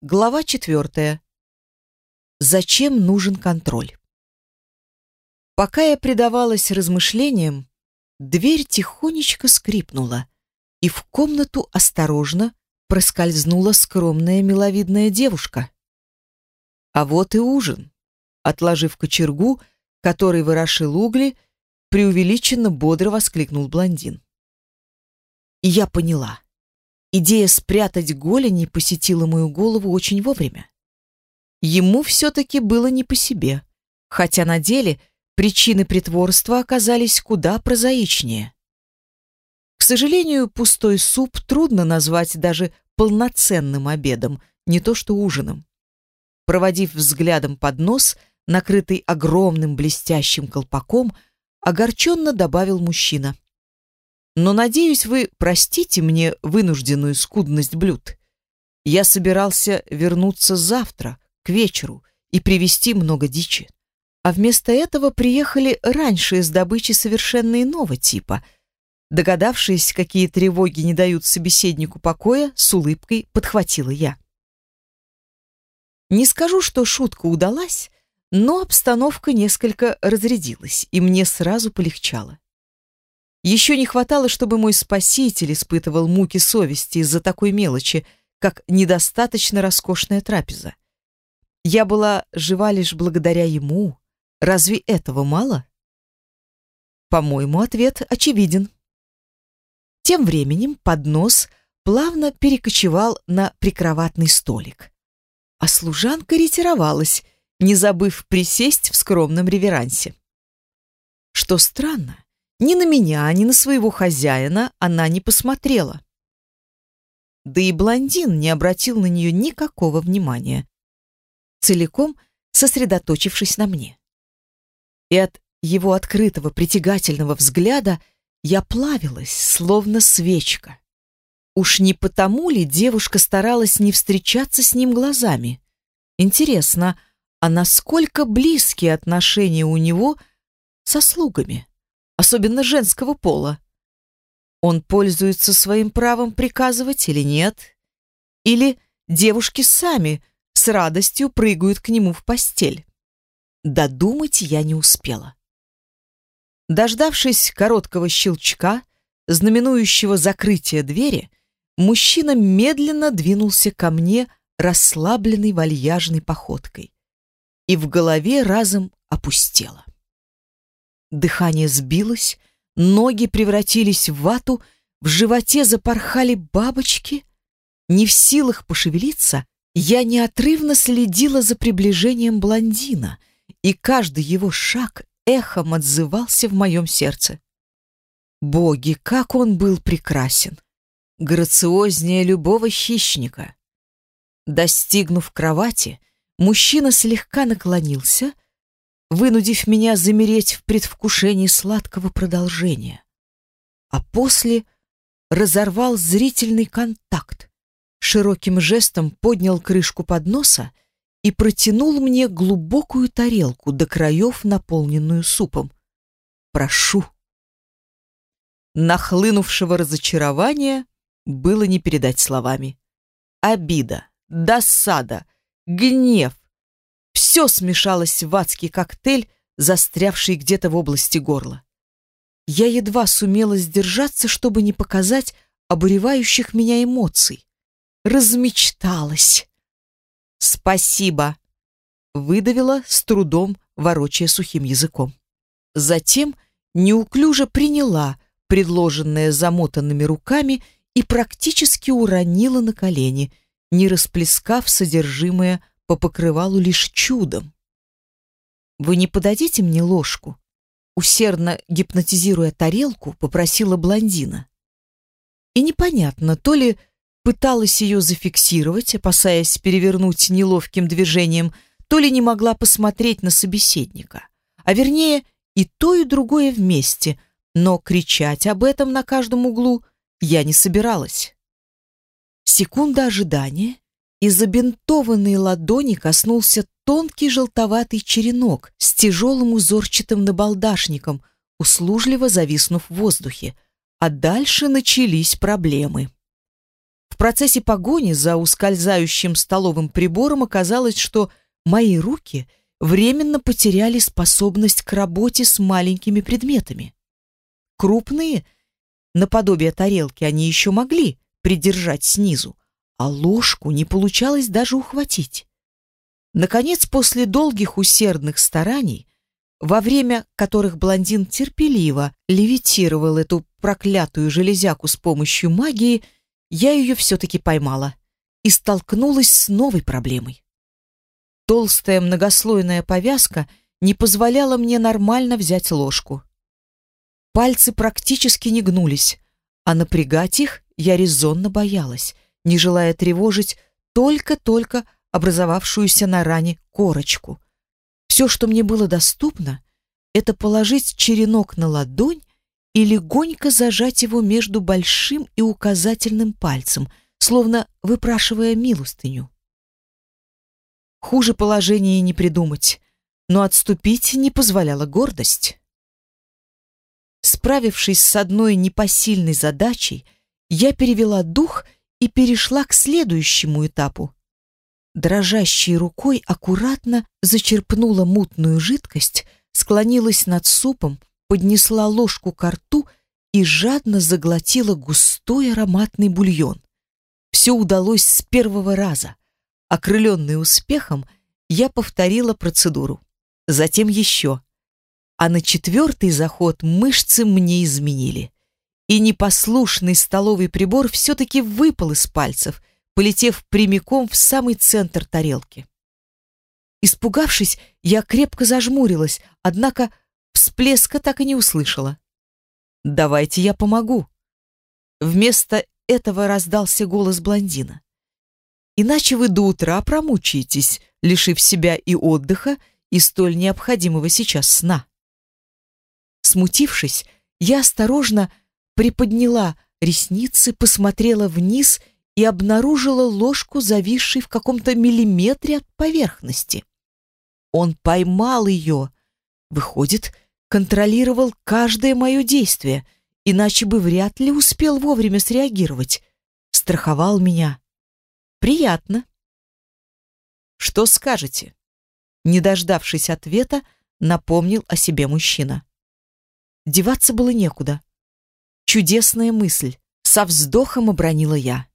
Глава четвертая. Зачем нужен контроль? Пока я предавалась размышлениям, дверь тихонечко скрипнула, и в комнату осторожно проскользнула скромная миловидная девушка. А вот и ужин. Отложив кочергу, который ворошил угли, преувеличенно бодро воскликнул блондин. И я поняла. Идея спрятать голени посетила мою голову очень вовремя. Ему все-таки было не по себе, хотя на деле причины притворства оказались куда прозаичнее. К сожалению, пустой суп трудно назвать даже полноценным обедом, не то что ужином. Проводив взглядом поднос, накрытый огромным блестящим колпаком, огорченно добавил мужчина. Но, надеюсь, вы простите мне вынужденную скудность блюд. Я собирался вернуться завтра, к вечеру, и привезти много дичи. А вместо этого приехали раньше из добычи совершенно иного типа. Догадавшись, какие тревоги не дают собеседнику покоя, с улыбкой подхватила я. Не скажу, что шутка удалась, но обстановка несколько разрядилась, и мне сразу полегчало. Еще не хватало, чтобы мой спаситель испытывал муки совести из-за такой мелочи, как недостаточно роскошная трапеза. Я была жива лишь благодаря ему. Разве этого мало? По-моему, ответ очевиден. Тем временем поднос плавно перекочевал на прикроватный столик. А служанка ретировалась, не забыв присесть в скромном реверансе. Что странно, ни на меня, ни на своего хозяина она не посмотрела. Да и блондин не обратил на нее никакого внимания, целиком сосредоточившись на мне. И от его открытого притягательного взгляда я плавилась, словно свечка. Уж не потому ли девушка старалась не встречаться с ним глазами? Интересно, а насколько близкие отношения у него со слугами? Особенно женского пола. Он пользуется своим правом приказывать или нет? Или девушки сами с радостью прыгают к нему в постель? Додумать я не успела. Дождавшись короткого щелчка, знаменующего закрытие двери, мужчина медленно двинулся ко мне расслабленной вальяжной походкой. И в голове разом опустело. Дыхание сбилось, ноги превратились в вату, в животе запорхали бабочки. Не в силах пошевелиться, я неотрывно следила за приближением блондина, и каждый его шаг эхом отзывался в моем сердце. Боги, как он был прекрасен! Грациознее любого хищника. Достигнув кровати, мужчина слегка наклонился — вынудив меня замереть в предвкушении сладкого продолжения. А после разорвал зрительный контакт, широким жестом поднял крышку подноса и протянул мне глубокую тарелку до краев, наполненную супом. «Прошу». Нахлынувшего разочарования было не передать словами. Обида, досада, гнев, все смешалось в адский коктейль, застрявший где-то в области горла. Я едва сумела сдержаться, чтобы не показать обуревающих меня эмоций. Размечталась. «Спасибо», — выдавила с трудом, ворочая сухим языком. Затем неуклюже приняла предложенное замотанными руками и практически уронила на колени, не расплескав содержимое по покрывалу лишь чудом. «Вы не подадите мне ложку?» Усердно гипнотизируя тарелку, попросила блондина. И непонятно, то ли пыталась ее зафиксировать, опасаясь перевернуть неловким движением, то ли не могла посмотреть на собеседника. А вернее, и то, и другое вместе, но кричать об этом на каждом углу я не собиралась. Секунда ожидания, и забинтованной ладони коснулся тонкий желтоватый черенок с тяжелым узорчатым набалдашником, услужливо зависнув в воздухе. А дальше начались проблемы. В процессе погони за ускользающим столовым прибором оказалось, что мои руки временно потеряли способность к работе с маленькими предметами. Крупные, наподобие тарелки, они еще могли придержать снизу, а ложку не получалось даже ухватить. Наконец, после долгих усердных стараний, во время которых блондин терпеливо левитировал эту проклятую железяку с помощью магии, я ее все-таки поймала и столкнулась с новой проблемой. Толстая многослойная повязка не позволяла мне нормально взять ложку. Пальцы практически не гнулись, а напрягать их я резонно боялась, не желая тревожить только-только образовавшуюся на ране корочку. Все, что мне было доступно, это положить черенок на ладонь и легонько зажать его между большим и указательным пальцем, словно выпрашивая милостыню. Хуже положения не придумать, но отступить не позволяла гордость. Справившись с одной непосильной задачей, я перевела дух и перешла к следующему этапу. Дрожащей рукой аккуратно зачерпнула мутную жидкость, склонилась над супом, поднесла ложку к рту и жадно заглотила густой ароматный бульон. Все удалось с первого раза. Окрыленный успехом, я повторила процедуру. Затем еще. А на четвертый заход мышцы мне изменили. И непослушный столовый прибор все-таки выпал из пальцев, полетев прямиком в самый центр тарелки. Испугавшись, я крепко зажмурилась, однако всплеска так и не услышала. «Давайте я помогу». Вместо этого раздался голос блондина. «Иначе вы до утра промучаетесь, лишив себя и отдыха, и столь необходимого сейчас сна». Смутившись, я осторожно приподняла ресницы, посмотрела вниз и обнаружила ложку, зависшей в каком-то миллиметре от поверхности. Он поймал ее. Выходит, контролировал каждое мое действие, иначе бы вряд ли успел вовремя среагировать. Страховал меня. Приятно. Что скажете? Не дождавшись ответа, напомнил о себе мужчина. Деваться было некуда. Чудесная мысль. Со вздохом обронила я.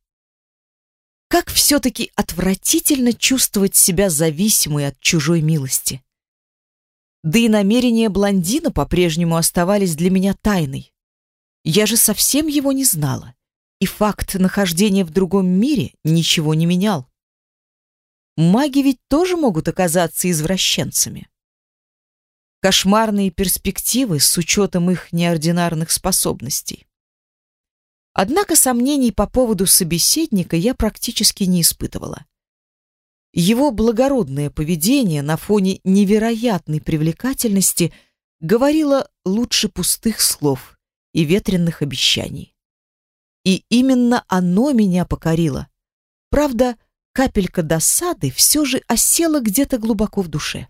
Как все-таки отвратительно чувствовать себя зависимой от чужой милости. Да и намерения блондина по-прежнему оставались для меня тайной. Я же совсем его не знала, и факт нахождения в другом мире ничего не менял. Маги ведь тоже могут оказаться извращенцами. Кошмарные перспективы с учетом их неординарных способностей. Однако сомнений по поводу собеседника я практически не испытывала. Его благородное поведение на фоне невероятной привлекательности говорило лучше пустых слов и ветренных обещаний. И именно оно меня покорило. Правда, капелька досады все же осела где-то глубоко в душе.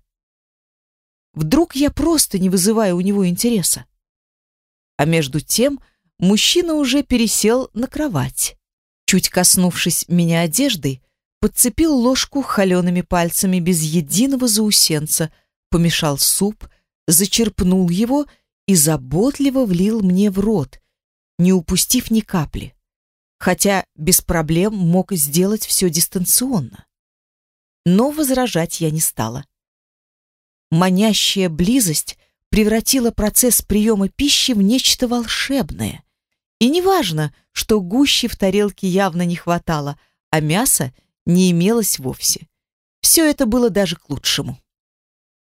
Вдруг я просто не вызываю у него интереса. А между тем мужчина уже пересел на кровать. Чуть коснувшись меня одеждой, подцепил ложку холеными пальцами без единого заусенца, помешал суп, зачерпнул его и заботливо влил мне в рот, не упустив ни капли, хотя без проблем мог сделать все дистанционно. Но возражать я не стала. Манящая близость превратила процесс приема пищи в нечто волшебное. И неважно, что гуще в тарелке явно не хватало, а мяса не имелось вовсе. Все это было даже к лучшему.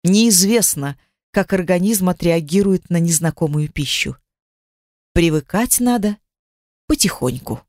Неизвестно, как организм отреагирует на незнакомую пищу. Привыкать надо потихоньку.